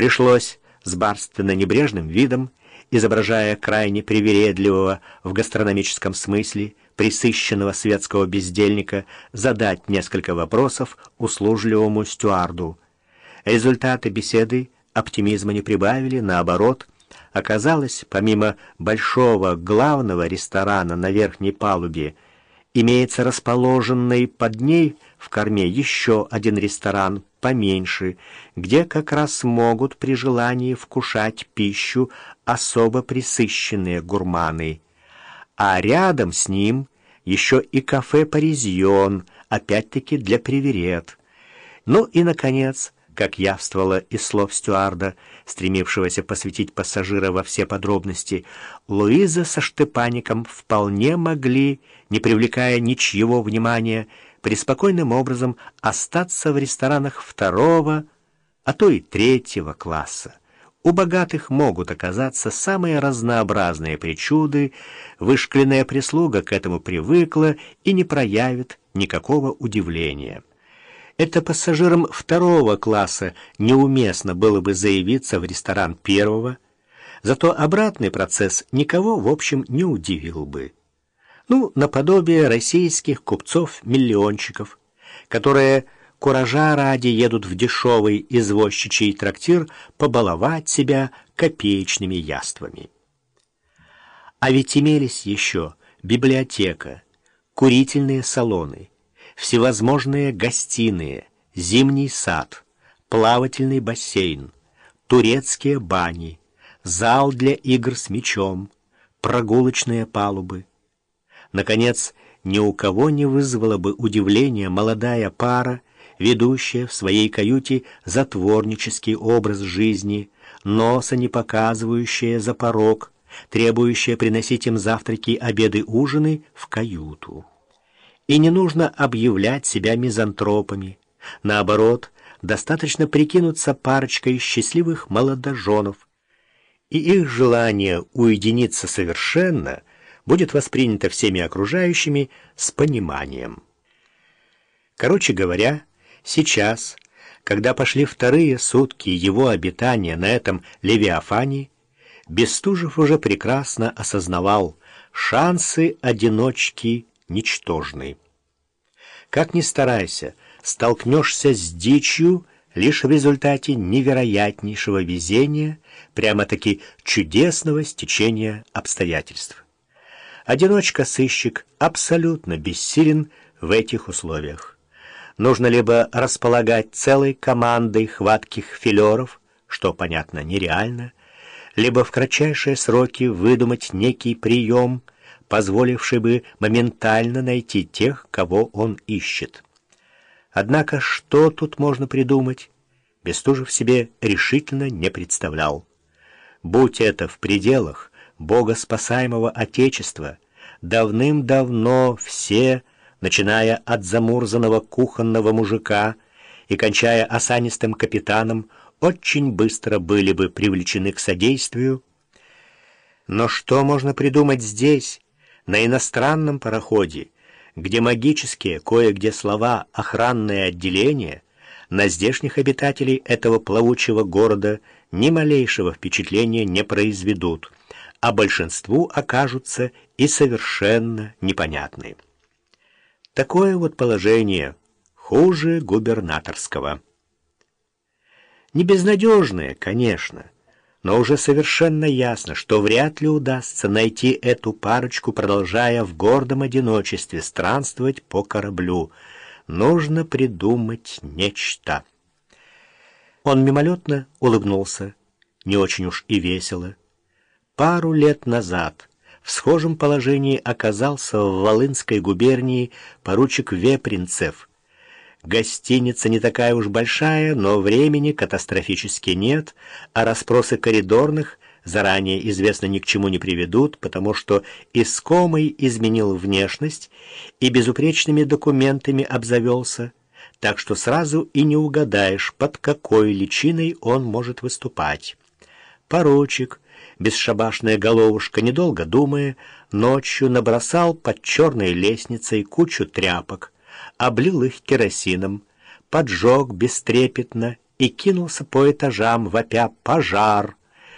Пришлось с барственно-небрежным видом, изображая крайне привередливого в гастрономическом смысле, присыщенного светского бездельника, задать несколько вопросов услужливому стюарду. Результаты беседы оптимизма не прибавили, наоборот, оказалось, помимо большого главного ресторана на верхней палубе, имеется расположенный под ней в корме еще один ресторан поменьше, где как раз могут при желании вкушать пищу особо присыщенные гурманы. А рядом с ним еще и кафе «Паризьон», опять-таки для приверед. Ну и, наконец, как явствовало из слов стюарда, стремившегося посвятить пассажира во все подробности, Луиза со Штепаником вполне могли, не привлекая ничьего внимания, преспокойным образом остаться в ресторанах второго, а то и третьего класса. У богатых могут оказаться самые разнообразные причуды, вышкленная прислуга к этому привыкла и не проявит никакого удивления. Это пассажирам второго класса неуместно было бы заявиться в ресторан первого, зато обратный процесс никого, в общем, не удивил бы. Ну, наподобие российских купцов-миллиончиков, которые куража ради едут в дешевый извозчичий трактир побаловать себя копеечными яствами. А ведь имелись еще библиотека, курительные салоны, всевозможные гостиные, зимний сад, плавательный бассейн, турецкие бани, зал для игр с мячом, прогулочные палубы. Наконец, ни у кого не вызвала бы удивления молодая пара, ведущая в своей каюте затворнический образ жизни, носа не показывающая за порог, требующая приносить им завтраки, обеды, ужины в каюту. И не нужно объявлять себя мизантропами. Наоборот, достаточно прикинуться парочкой счастливых молодоженов, и их желание уединиться совершенно будет воспринято всеми окружающими с пониманием. Короче говоря, сейчас, когда пошли вторые сутки его обитания на этом Левиафане, Бестужев уже прекрасно осознавал шансы одиночки ничтожный. Как ни старайся, столкнешься с дичью лишь в результате невероятнейшего везения, прямо-таки чудесного стечения обстоятельств. Одиночка-сыщик абсолютно бессилен в этих условиях. Нужно либо располагать целой командой хватких филеров, что, понятно, нереально, либо в кратчайшие сроки выдумать некий прием – позволивший бы моментально найти тех, кого он ищет. Однако что тут можно придумать, Бестужев себе решительно не представлял. Будь это в пределах Бога спасаемого Отечества, давным-давно все, начиная от замурзанного кухонного мужика и кончая осанистым капитаном, очень быстро были бы привлечены к содействию. Но что можно придумать здесь, на иностранном пароходе, где магические кое-где слова «охранное отделение», на здешних обитателей этого плавучего города ни малейшего впечатления не произведут, а большинству окажутся и совершенно непонятны. Такое вот положение хуже губернаторского. Не безнадежное, конечно, но уже совершенно ясно, что вряд ли удастся найти эту парочку, продолжая в гордом одиночестве странствовать по кораблю. Нужно придумать нечто. Он мимолетно улыбнулся, не очень уж и весело. Пару лет назад в схожем положении оказался в Волынской губернии поручик Вепринцев — Гостиница не такая уж большая, но времени катастрофически нет, а расспросы коридорных заранее известно ни к чему не приведут, потому что искомый изменил внешность и безупречными документами обзавелся, так что сразу и не угадаешь, под какой личиной он может выступать. Поручик, бесшабашная головушка, недолго думая, ночью набросал под черной лестницей кучу тряпок, облил их керосином, поджег бестрепетно и кинулся по этажам, вопя «Пожар!».